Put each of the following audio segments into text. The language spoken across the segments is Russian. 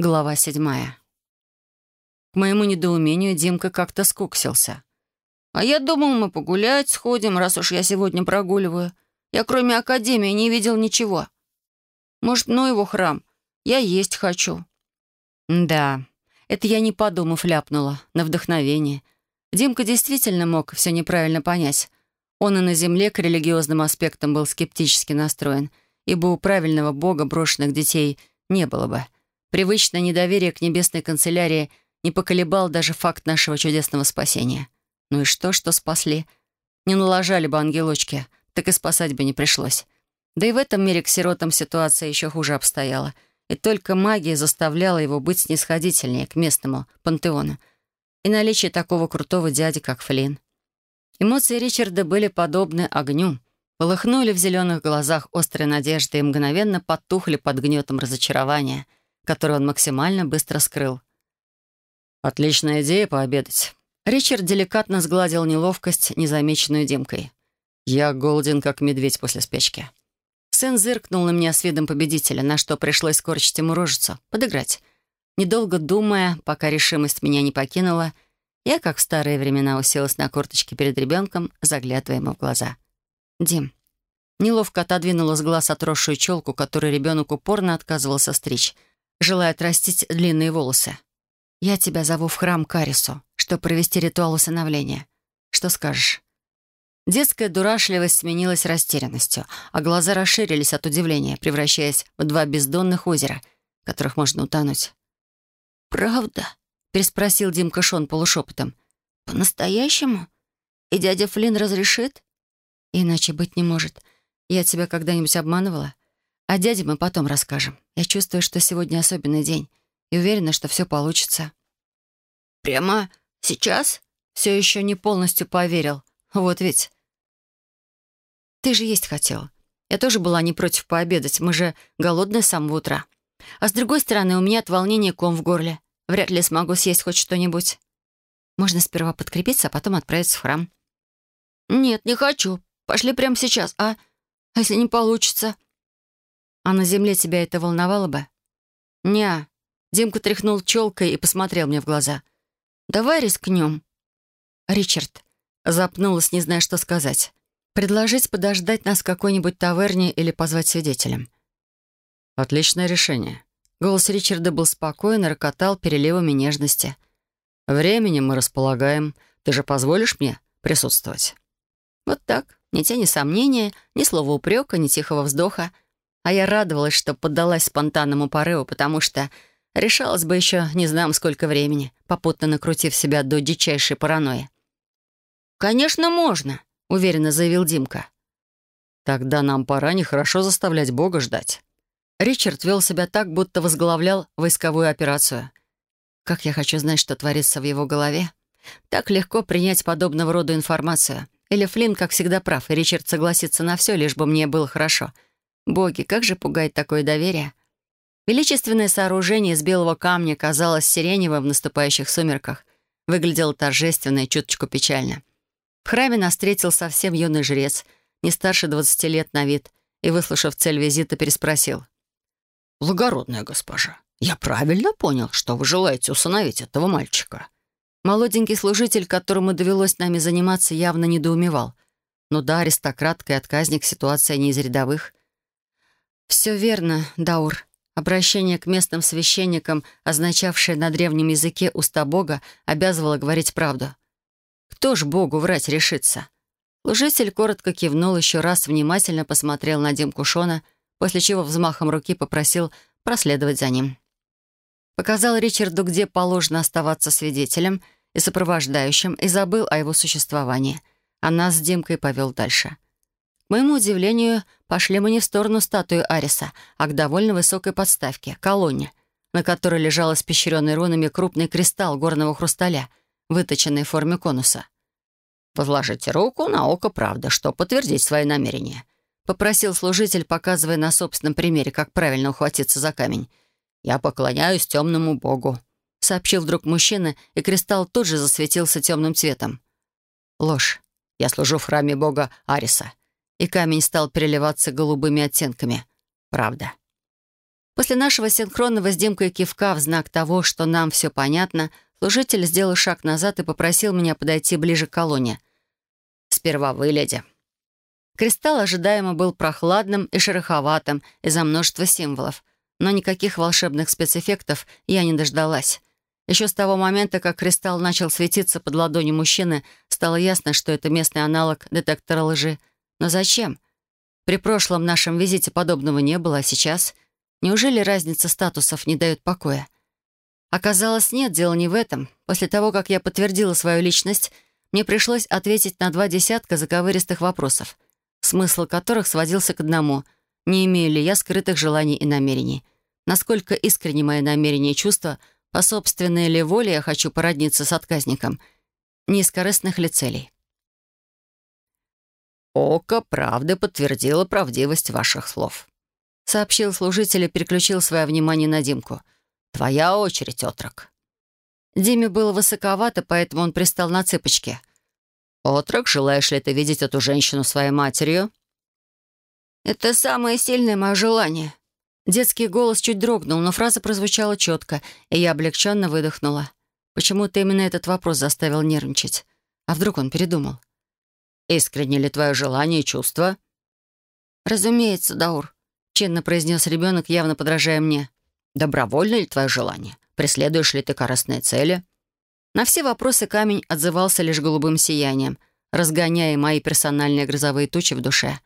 Глава седьмая. К моему недоумению Димка как-то скуксился. «А я думал, мы погулять сходим, раз уж я сегодня прогуливаю. Я кроме академии не видел ничего. Может, ну его храм? Я есть хочу». Да, это я не подумав ляпнула, на вдохновение. Димка действительно мог все неправильно понять. Он и на земле к религиозным аспектам был скептически настроен, ибо у правильного бога брошенных детей не было бы — Привычное недоверие к небесной канцелярии не поколебал даже факт нашего чудесного спасения. Ну и что, что спасли? Не налажали бы ангелочки, так и спасать бы не пришлось. Да и в этом мире к сиротам ситуация еще хуже обстояла. И только магия заставляла его быть снисходительнее к местному пантеону. И наличие такого крутого дяди, как Флинн. Эмоции Ричарда были подобны огню. Полыхнули в зеленых глазах острой надежды и мгновенно потухли под гнетом разочарования — который он максимально быстро скрыл. «Отличная идея пообедать». Ричард деликатно сгладил неловкость, незамеченную Димкой. «Я голоден, как медведь после спячки». Сын зыркнул на меня с видом победителя, на что пришлось скорчить ему рожицу, подыграть. Недолго думая, пока решимость меня не покинула, я, как в старые времена, уселась на корточки перед ребенком, заглядывая ему в глаза. «Дим». Неловко отодвинула с глаз отросшую челку, которую ребенок упорно отказывался стричь, желая отрастить длинные волосы. «Я тебя зову в храм Карису, чтобы провести ритуал усыновления. Что скажешь?» Детская дурашливость сменилась растерянностью, а глаза расширились от удивления, превращаясь в два бездонных озера, в которых можно утонуть. «Правда?» — переспросил Димка Шон полушепотом. «По-настоящему? И дядя Флинн разрешит?» «Иначе быть не может. Я тебя когда-нибудь обманывала?» О дяде мы потом расскажем. Я чувствую, что сегодня особенный день и уверена, что все получится». «Прямо сейчас?» Все еще не полностью поверил. Вот ведь. «Ты же есть хотел. Я тоже была не против пообедать. Мы же голодные с самого утра. А с другой стороны, у меня от волнения ком в горле. Вряд ли смогу съесть хоть что-нибудь. Можно сперва подкрепиться, а потом отправиться в храм». «Нет, не хочу. Пошли прямо сейчас. А, а если не получится?» А на земле тебя это волновало бы? Ня. Димка тряхнул челкой и посмотрел мне в глаза. Давай рискнем. Ричард. Запнулась, не зная, что сказать. Предложить подождать нас в какой-нибудь таверне или позвать свидетелем. Отличное решение. Голос Ричарда был спокоен и рокотал переливами нежности. «Временем мы располагаем. Ты же позволишь мне присутствовать?» Вот так. Ни тени сомнения, ни слова упрека, ни тихого вздоха — а я радовалась, что поддалась спонтанному порыву, потому что решалась бы еще не знам сколько времени, попутно накрутив себя до дичайшей паранойи. «Конечно, можно», — уверенно заявил Димка. «Тогда нам пора нехорошо заставлять Бога ждать». Ричард вел себя так, будто возглавлял войсковую операцию. Как я хочу знать, что творится в его голове. Так легко принять подобного рода информацию. Или Флинн, как всегда, прав, и Ричард согласится на все, лишь бы мне было хорошо — Боги, как же пугает такое доверие? Величественное сооружение из белого камня казалось сиреневым в наступающих сумерках. Выглядело торжественно и чуточку печально. В храме нас встретил совсем юный жрец, не старше 20 лет на вид, и, выслушав цель визита, переспросил. «Благородная госпожа, я правильно понял, что вы желаете усыновить этого мальчика?» Молоденький служитель, которому довелось нами заниматься, явно недоумевал. Ну да, аристократка и отказник — ситуация не из рядовых. «Все верно, Даур». Обращение к местным священникам, означавшее на древнем языке «уста Бога», обязывало говорить правду. Кто ж Богу врать решится? Служитель коротко кивнул, еще раз внимательно посмотрел на Димку Шона, после чего взмахом руки попросил проследовать за ним. Показал Ричарду, где положено оставаться свидетелем и сопровождающим, и забыл о его существовании, а нас с Димкой повел дальше — к моему удивлению, пошли мы не в сторону статуи Ариса, а к довольно высокой подставке, колонне, на которой лежал испещренный рунами крупный кристалл горного хрусталя, выточенный в форме конуса. «Возложите руку на око правда, что подтвердить свои намерения», — попросил служитель, показывая на собственном примере, как правильно ухватиться за камень. «Я поклоняюсь темному богу», — сообщил вдруг мужчина, и кристалл тут же засветился темным цветом. «Ложь. Я служу в храме бога Ариса и камень стал переливаться голубыми оттенками. Правда. После нашего синхронного с Димкой кивка в знак того, что нам все понятно, служитель сделал шаг назад и попросил меня подойти ближе к колонне. «Сперва вы, леди». Кристалл ожидаемо был прохладным и шероховатым из-за множества символов, но никаких волшебных спецэффектов я не дождалась. Еще с того момента, как кристалл начал светиться под ладонью мужчины, стало ясно, что это местный аналог детектора лжи. Но зачем? При прошлом нашем визите подобного не было, а сейчас... Неужели разница статусов не дает покоя? Оказалось, нет, дело не в этом. После того, как я подтвердила свою личность, мне пришлось ответить на два десятка заковыристых вопросов, смысл которых сводился к одному — не имею ли я скрытых желаний и намерений. Насколько искренне мои намерения и чувства, по собственной ли воле я хочу породниться с отказником, не из корыстных ли целей. «Око правды подтвердило правдивость ваших слов», — сообщил служитель и переключил свое внимание на Димку. «Твоя очередь, отрок». Диме было высоковато, поэтому он пристал на цыпочки. «Отрок, желаешь ли ты видеть эту женщину своей матерью?» «Это самое сильное мое желание». Детский голос чуть дрогнул, но фраза прозвучала четко, и я облегченно выдохнула. Почему-то именно этот вопрос заставил нервничать. А вдруг он передумал? Искренне ли твое желание и чувство?» «Разумеется, Даур», — чинно произнес ребенок, явно подражая мне. «Добровольно ли твое желание? Преследуешь ли ты корыстные цели?» На все вопросы камень отзывался лишь голубым сиянием, разгоняя мои персональные грозовые тучи в душе.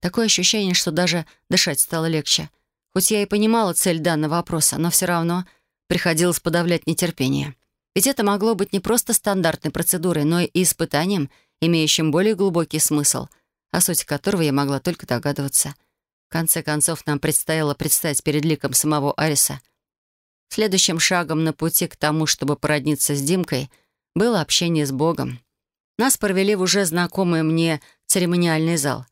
Такое ощущение, что даже дышать стало легче. Хоть я и понимала цель данного вопроса, но все равно приходилось подавлять нетерпение. Ведь это могло быть не просто стандартной процедурой, но и испытанием — имеющим более глубокий смысл, о сути которого я могла только догадываться. В конце концов, нам предстояло предстать перед ликом самого Ариса. Следующим шагом на пути к тому, чтобы породниться с Димкой, было общение с Богом. Нас провели в уже знакомый мне церемониальный зал.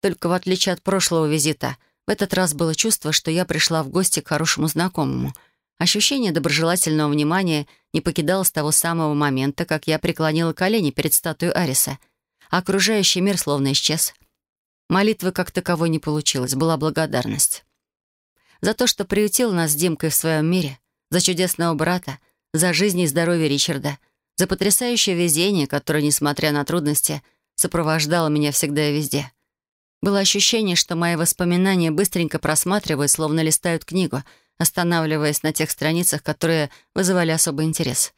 Только в отличие от прошлого визита, в этот раз было чувство, что я пришла в гости к хорошему знакомому — Ощущение доброжелательного внимания не покидало с того самого момента, как я преклонила колени перед статуей Ариса, а окружающий мир словно исчез. Молитвы как таковой не получилось, была благодарность. За то, что приютил нас с Димкой в своем мире, за чудесного брата, за жизнь и здоровье Ричарда, за потрясающее везение, которое, несмотря на трудности, сопровождало меня всегда и везде. Было ощущение, что мои воспоминания быстренько просматривают, словно листают книгу — останавливаясь на тех страницах, которые вызывали особый интерес.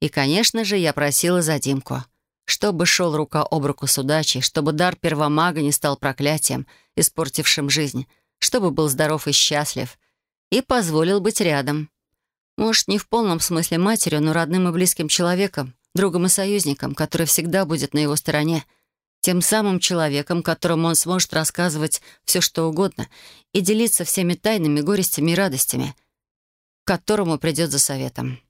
И, конечно же, я просила за Димку. Чтобы шел рука об руку с удачей, чтобы дар первомага не стал проклятием, испортившим жизнь, чтобы был здоров и счастлив, и позволил быть рядом. Может, не в полном смысле матерью, но родным и близким человеком, другом и союзником, который всегда будет на его стороне — тем самым человеком, которому он сможет рассказывать все, что угодно, и делиться всеми тайнами, горестями и радостями, которому придет за советом.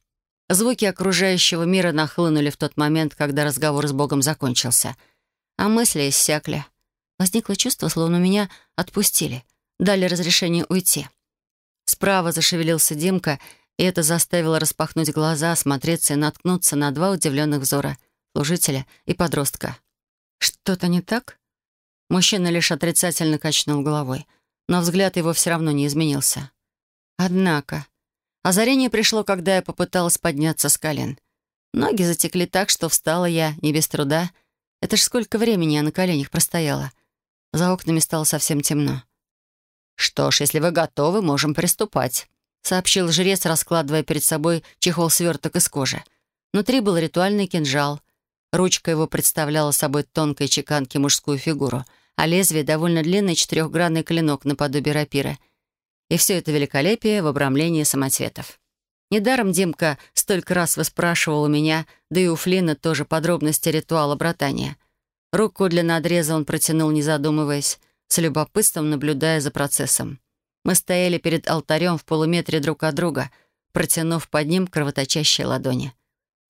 Звуки окружающего мира нахлынули в тот момент, когда разговор с Богом закончился, а мысли иссякли. Возникло чувство, словно меня отпустили, дали разрешение уйти. Справа зашевелился Димка, и это заставило распахнуть глаза, осмотреться и наткнуться на два удивленных взора — служителя и подростка — «Что-то не так?» Мужчина лишь отрицательно качнул головой, но взгляд его все равно не изменился. Однако, озарение пришло, когда я попыталась подняться с колен. Ноги затекли так, что встала я не без труда. Это ж сколько времени я на коленях простояла. За окнами стало совсем темно. «Что ж, если вы готовы, можем приступать», — сообщил жрец, раскладывая перед собой чехол-сверток из кожи. Внутри был ритуальный кинжал — Ручка его представляла собой тонкой чеканки мужскую фигуру, а лезвие — довольно длинный четырехгранный клинок наподобие рапира. И все это великолепие в обрамлении самоцветов. Недаром Димка столько раз выспрашивал у меня, да и у Флина тоже подробности ритуала братания. Руку для надреза он протянул, не задумываясь, с любопытством наблюдая за процессом. Мы стояли перед алтарем в полуметре друг от друга, протянув под ним кровоточащие ладони.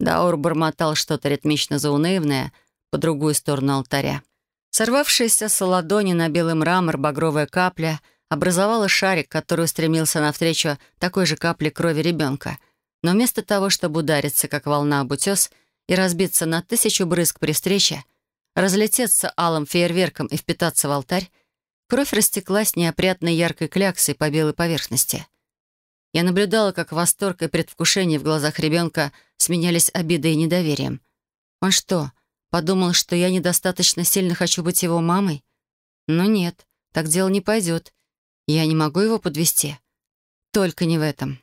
Даур бормотал что-то ритмично заунывное по другую сторону алтаря. Сорвавшаяся с ладони на белый мрамор багровая капля образовала шарик, который устремился навстречу такой же капле крови ребенка. Но вместо того, чтобы удариться, как волна об утес, и разбиться на тысячу брызг при встрече, разлететься алым фейерверком и впитаться в алтарь, кровь растеклась неопрятной яркой кляксой по белой поверхности — Я наблюдала, как восторг и предвкушение в глазах ребенка сменялись обидой и недоверием. Он что, подумал, что я недостаточно сильно хочу быть его мамой? Но нет, так дело не пойдет. Я не могу его подвести. Только не в этом.